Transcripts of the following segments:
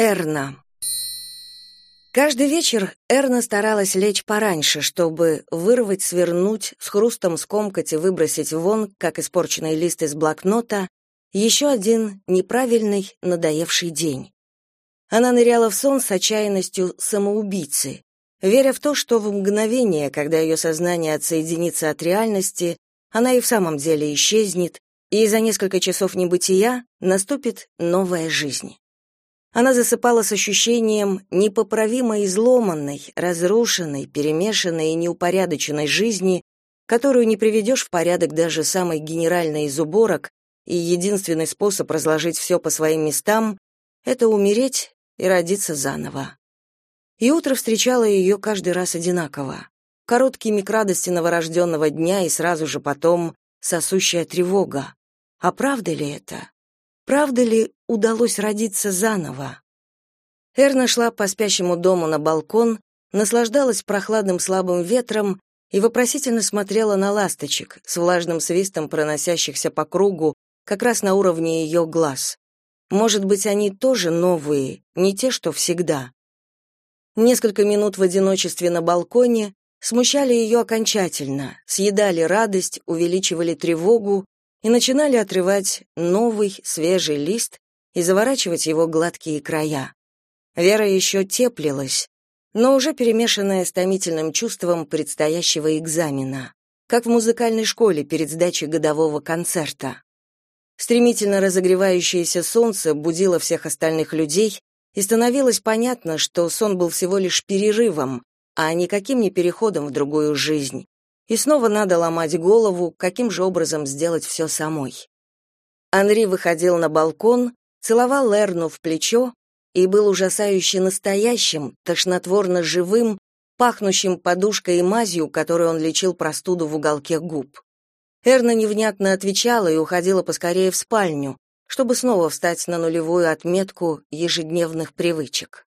Эрна. Каждый вечер Эрна старалась лечь пораньше, чтобы вырвать, свернуть, с хрустом скомкать и выбросить вон, как испорченный лист из блокнота, еще один неправильный, надоевший день. Она ныряла в сон с отчаянностью самоубийцы, веря в то, что в мгновение, когда ее сознание отсоединится от реальности, она и в самом деле исчезнет, и за несколько часов небытия наступит новая жизнь. Она засыпала с ощущением непоправимо изломанной, разрушенной, перемешанной и неупорядоченной жизни, которую не приведешь в порядок даже самой генеральной из уборок, и единственный способ разложить все по своим местам — это умереть и родиться заново. И утро встречало ее каждый раз одинаково. Короткий миг радости новорожденного дня и сразу же потом сосущая тревога. А правда ли это? Правда ли удалось родиться заново? Эрна шла по спящему дому на балкон, наслаждалась прохладным слабым ветром и вопросительно смотрела на ласточек с влажным свистом проносящихся по кругу, как раз на уровне ее глаз. Может быть, они тоже новые, не те, что всегда. Несколько минут в одиночестве на балконе смущали ее окончательно, съедали радость, увеличивали тревогу и начинали отрывать новый, свежий лист и заворачивать его гладкие края. Вера еще теплилась, но уже перемешанная с томительным чувством предстоящего экзамена, как в музыкальной школе перед сдачей годового концерта. Стремительно разогревающееся солнце будило всех остальных людей, и становилось понятно, что сон был всего лишь перерывом, а никаким не переходом в другую жизнь, и снова надо ломать голову, каким же образом сделать все самой. Анри выходил на балкон, целовал Эрну в плечо и был ужасающе настоящим, тошнотворно живым, пахнущим подушкой и мазью, которой он лечил простуду в уголке губ. Эрна невнятно отвечала и уходила поскорее в спальню, чтобы снова встать на нулевую отметку ежедневных привычек.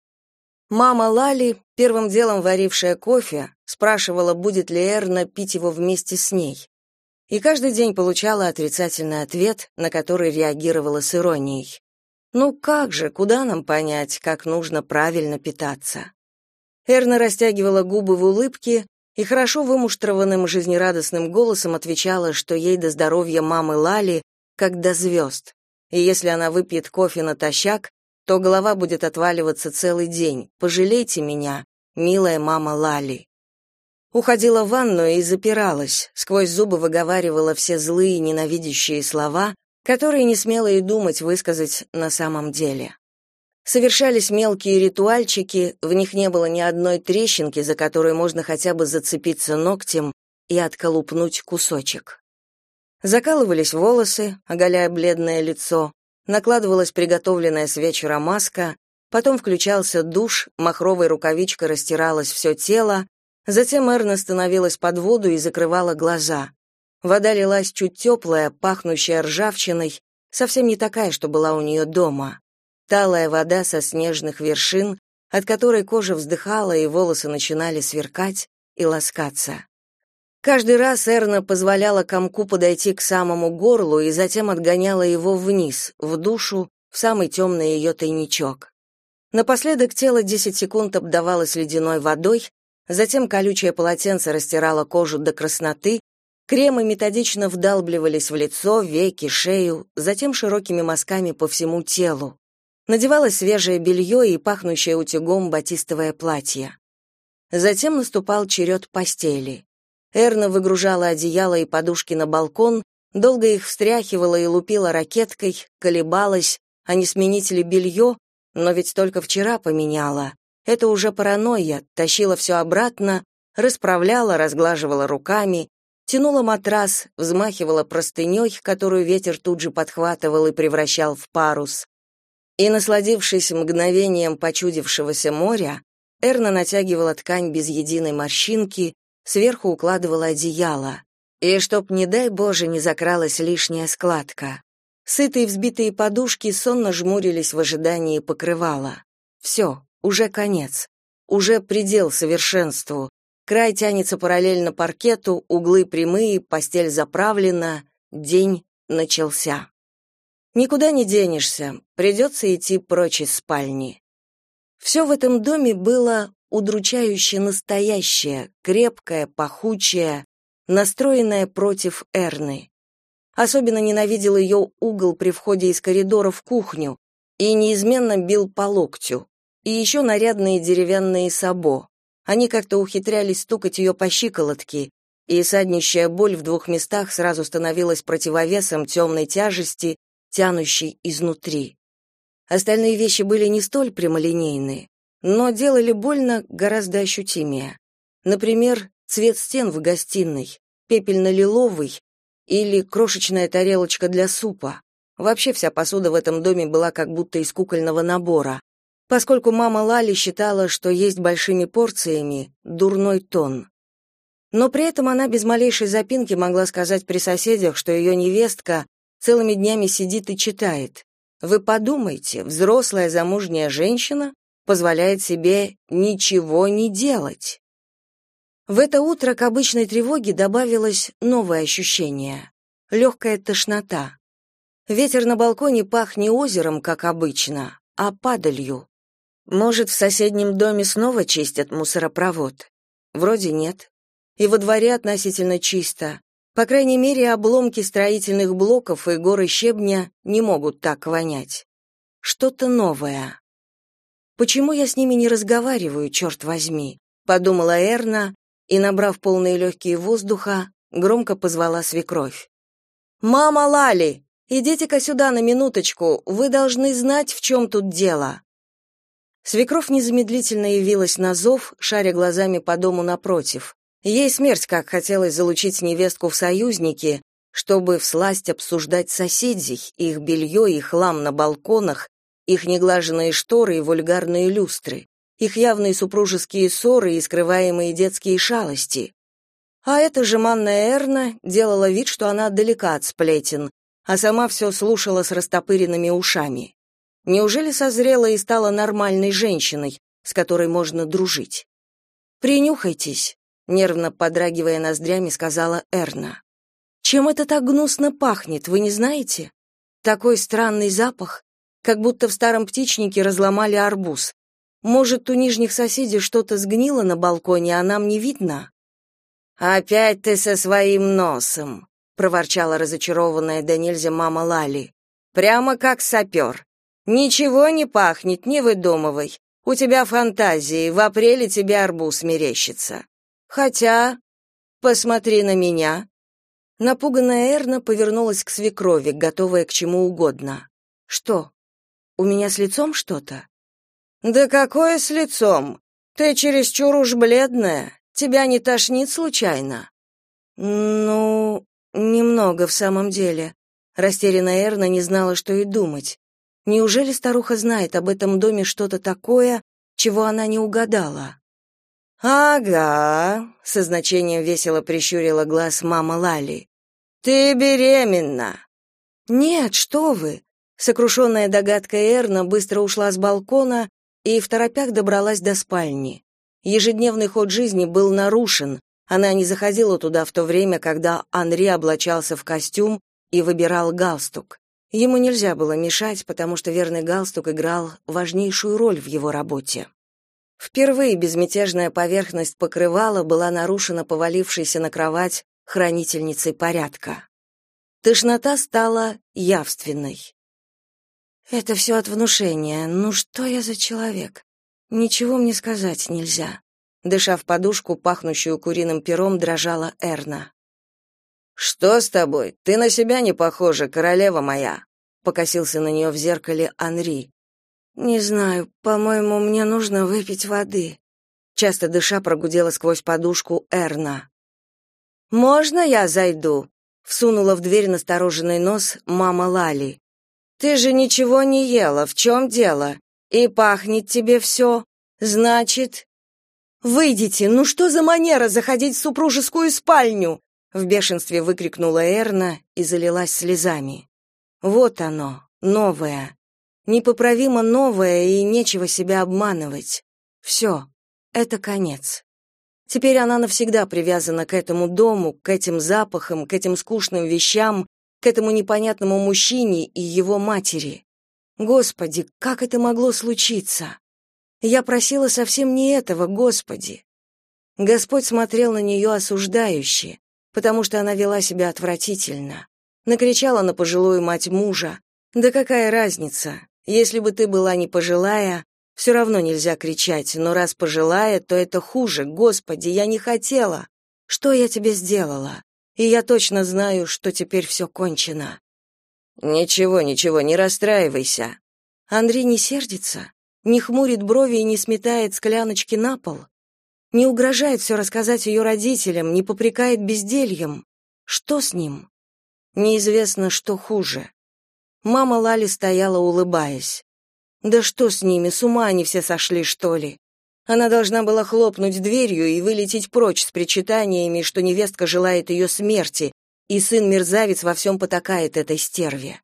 Мама Лали, первым делом варившая кофе, спрашивала, будет ли Эрна пить его вместе с ней. И каждый день получала отрицательный ответ, на который реагировала с иронией. «Ну как же, куда нам понять, как нужно правильно питаться?» Эрна растягивала губы в улыбке и хорошо вымуштрованным жизнерадостным голосом отвечала, что ей до здоровья мамы Лали, как до звезд. И если она выпьет кофе натощак, то голова будет отваливаться целый день. Пожалейте меня, милая мама Лали. Уходила в ванную и запиралась, сквозь зубы выговаривала все злые, ненавидящие слова, которые не смела и думать высказать на самом деле. Совершались мелкие ритуальчики, в них не было ни одной трещинки, за которую можно хотя бы зацепиться ногтем и отколупнуть кусочек. Закалывались волосы, оголяя бледное лицо, накладывалась приготовленная с вечера маска, потом включался душ, махровой рукавичкой растиралось все тело, затем Эрна становилась под воду и закрывала глаза. Вода лилась чуть теплая, пахнущая ржавчиной, совсем не такая, что была у нее дома. Талая вода со снежных вершин, от которой кожа вздыхала и волосы начинали сверкать и ласкаться. Каждый раз Эрна позволяла комку подойти к самому горлу и затем отгоняла его вниз, в душу, в самый темный ее тайничок. Напоследок тело десять секунд обдавалось ледяной водой, затем колючее полотенце растирало кожу до красноты, кремы методично вдалбливались в лицо, веки, шею, затем широкими мазками по всему телу. Надевалось свежее белье и пахнущее утюгом батистовое платье. Затем наступал черед постели. Эрна выгружала одеяло и подушки на балкон, долго их встряхивала и лупила ракеткой, колебалась, а не сменить ли белье, но ведь только вчера поменяла. Это уже паранойя, тащила все обратно, расправляла, разглаживала руками, тянула матрас, взмахивала простыней, которую ветер тут же подхватывал и превращал в парус. И, насладившись мгновением почудившегося моря, Эрна натягивала ткань без единой морщинки, сверху укладывала одеяло. И чтоб, не дай Боже, не закралась лишняя складка. Сытые взбитые подушки сонно жмурились в ожидании покрывала. Все, уже конец. Уже предел совершенству. Край тянется параллельно паркету, углы прямые, постель заправлена, день начался. Никуда не денешься, придется идти прочь из спальни. Все в этом доме было удручающе настоящее, крепкое, пахучее, настроенное против Эрны. Особенно ненавидел ее угол при входе из коридора в кухню и неизменно бил по локтю. И еще нарядные деревянные сабо. Они как-то ухитрялись стукать ее по щиколотке, и саднищая боль в двух местах сразу становилась противовесом темной тяжести, тянущей изнутри. Остальные вещи были не столь прямолинейные, но делали больно гораздо ощутимее. Например, цвет стен в гостиной, пепельно-лиловый или крошечная тарелочка для супа. Вообще вся посуда в этом доме была как будто из кукольного набора, поскольку мама Лали считала, что есть большими порциями дурной тон. Но при этом она без малейшей запинки могла сказать при соседях, что ее невестка целыми днями сидит и читает. Вы подумайте, взрослая замужняя женщина позволяет себе ничего не делать. В это утро к обычной тревоге добавилось новое ощущение — легкая тошнота. Ветер на балконе пах не озером, как обычно, а падалью. Может, в соседнем доме снова чистят мусоропровод? Вроде нет. И во дворе относительно чисто. По крайней мере, обломки строительных блоков и горы щебня не могут так вонять. Что-то новое. Почему я с ними не разговариваю, черт возьми? подумала Эрна и, набрав полные легкие воздуха, громко позвала свекровь. «Мама Лали, идите-ка сюда на минуточку, вы должны знать, в чем тут дело». Свекровь незамедлительно явилась на зов, шаря глазами по дому напротив. Ей смерть как хотелось залучить невестку в союзники, чтобы всласть обсуждать соседей, их белье и хлам на балконах, их неглаженные шторы и вульгарные люстры их явные супружеские ссоры и скрываемые детские шалости. А эта жеманная Эрна делала вид, что она далека от сплетен, а сама все слушала с растопыренными ушами. Неужели созрела и стала нормальной женщиной, с которой можно дружить? «Принюхайтесь», — нервно подрагивая ноздрями, сказала Эрна. «Чем это так гнусно пахнет, вы не знаете? Такой странный запах, как будто в старом птичнике разломали арбуз. Может, у нижних соседей что-то сгнило на балконе, а нам не видно? Опять ты со своим носом, проворчала разочарованная до нельзя мама Лали. Прямо как сапер. Ничего не пахнет, не выдумывай. У тебя фантазии, в апреле тебе арбуз мерещится. Хотя, посмотри на меня. Напуганная Эрна повернулась к свекрови, готовая к чему угодно. Что? У меня с лицом что-то? Да какое с лицом? Ты чересчур уж бледная. Тебя не тошнит случайно? Ну, немного в самом деле. Растерянная Эрна не знала, что и думать. Неужели старуха знает об этом доме что-то такое, чего она не угадала? Ага, со значением весело прищурила глаз мама Лали. Ты беременна. Нет, что вы? Сокрушенная догадкой Эрна быстро ушла с балкона и в торопях добралась до спальни. Ежедневный ход жизни был нарушен. Она не заходила туда в то время, когда Анри облачался в костюм и выбирал галстук. Ему нельзя было мешать, потому что верный галстук играл важнейшую роль в его работе. Впервые безмятежная поверхность покрывала была нарушена повалившейся на кровать хранительницей порядка. Тошнота стала явственной. Это все от внушения. Ну что я за человек? Ничего мне сказать нельзя. Дыша в подушку, пахнущую куриным пером, дрожала Эрна. Что с тобой? Ты на себя не похожа, королева моя, покосился на нее в зеркале Анри. Не знаю, по-моему, мне нужно выпить воды. Часто дыша прогудела сквозь подушку Эрна. Можно я зайду? всунула в дверь настороженный нос мама Лали. Ты же ничего не ела, в чем дело? И пахнет тебе все. Значит, выйдите. Ну что за манера заходить в супружескую спальню? в бешенстве выкрикнула Эрна и залилась слезами. Вот оно, новое. Непоправимо новое и нечего себя обманывать. Все, это конец. Теперь она навсегда привязана к этому дому, к этим запахам, к этим скучным вещам, этому непонятному мужчине и его матери. Господи, как это могло случиться? Я просила совсем не этого, Господи. Господь смотрел на нее осуждающе, потому что она вела себя отвратительно. Накричала на пожилую мать мужа. Да какая разница? Если бы ты была не пожилая, все равно нельзя кричать, но раз пожилая, то это хуже. Господи, я не хотела. Что я тебе сделала? И я точно знаю, что теперь все кончено. Ничего, ничего, не расстраивайся. Андрей не сердится, не хмурит брови и не сметает скляночки на пол. Не угрожает все рассказать ее родителям, не попрекает бездельем. Что с ним? Неизвестно, что хуже. Мама Лали стояла, улыбаясь. Да что с ними, с ума они все сошли, что ли? Она должна была хлопнуть дверью и вылететь прочь с причитаниями, что невестка желает ее смерти, и сын-мерзавец во всем потакает этой стерве.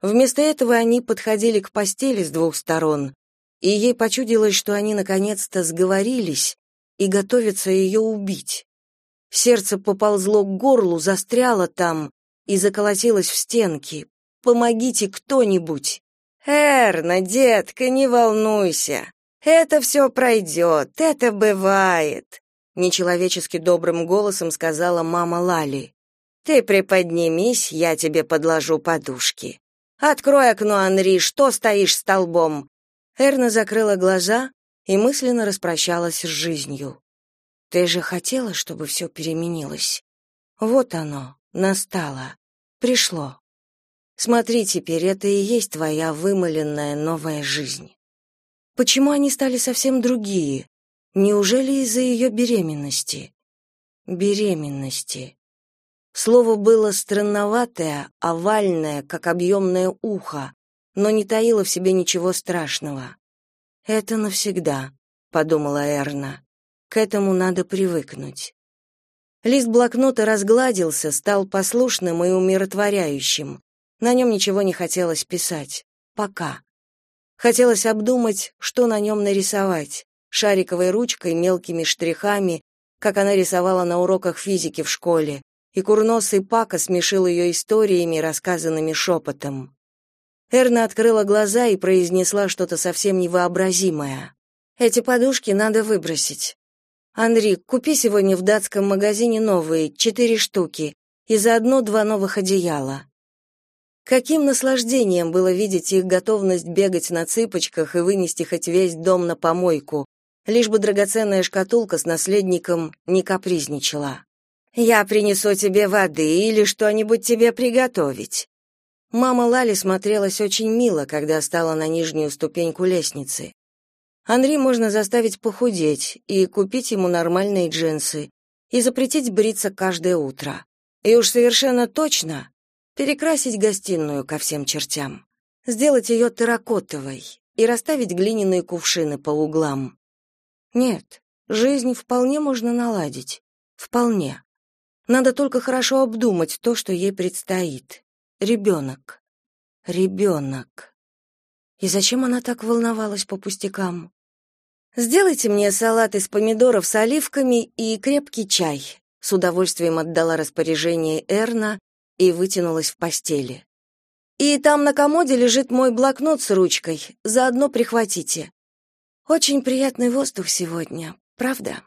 Вместо этого они подходили к постели с двух сторон, и ей почудилось, что они наконец-то сговорились и готовятся ее убить. Сердце поползло к горлу, застряло там и заколотилось в стенки. «Помогите кто-нибудь!» «Эрна, детка, не волнуйся. Это все пройдет, это бывает», — нечеловечески добрым голосом сказала мама Лали. «Ты приподнимись, я тебе подложу подушки. Открой окно, Анри, что стоишь столбом?» Эрна закрыла глаза и мысленно распрощалась с жизнью. «Ты же хотела, чтобы все переменилось. Вот оно, настало, пришло». Смотри теперь, это и есть твоя вымыленная новая жизнь. Почему они стали совсем другие? Неужели из-за ее беременности? Беременности. Слово было странноватое, овальное, как объемное ухо, но не таило в себе ничего страшного. «Это навсегда», — подумала Эрна. «К этому надо привыкнуть». Лист блокнота разгладился, стал послушным и умиротворяющим. На нем ничего не хотелось писать. Пока. Хотелось обдумать, что на нем нарисовать. Шариковой ручкой, мелкими штрихами, как она рисовала на уроках физики в школе, и курносый Пака смешил ее историями, рассказанными шепотом. Эрна открыла глаза и произнесла что-то совсем невообразимое. «Эти подушки надо выбросить. Андрей, купи сегодня в датском магазине новые, четыре штуки, и заодно два новых одеяла. Каким наслаждением было видеть их готовность бегать на цыпочках и вынести хоть весь дом на помойку, лишь бы драгоценная шкатулка с наследником не капризничала. «Я принесу тебе воды или что-нибудь тебе приготовить». Мама Лали смотрелась очень мило, когда стала на нижнюю ступеньку лестницы. Анри можно заставить похудеть и купить ему нормальные джинсы и запретить бриться каждое утро. И уж совершенно точно перекрасить гостиную ко всем чертям, сделать ее терракотовой и расставить глиняные кувшины по углам. Нет, жизнь вполне можно наладить. Вполне. Надо только хорошо обдумать то, что ей предстоит. Ребенок. Ребенок. И зачем она так волновалась по пустякам? «Сделайте мне салат из помидоров с оливками и крепкий чай», с удовольствием отдала распоряжение Эрна, и вытянулась в постели. И там на комоде лежит мой блокнот с ручкой. Заодно прихватите. Очень приятный воздух сегодня, правда?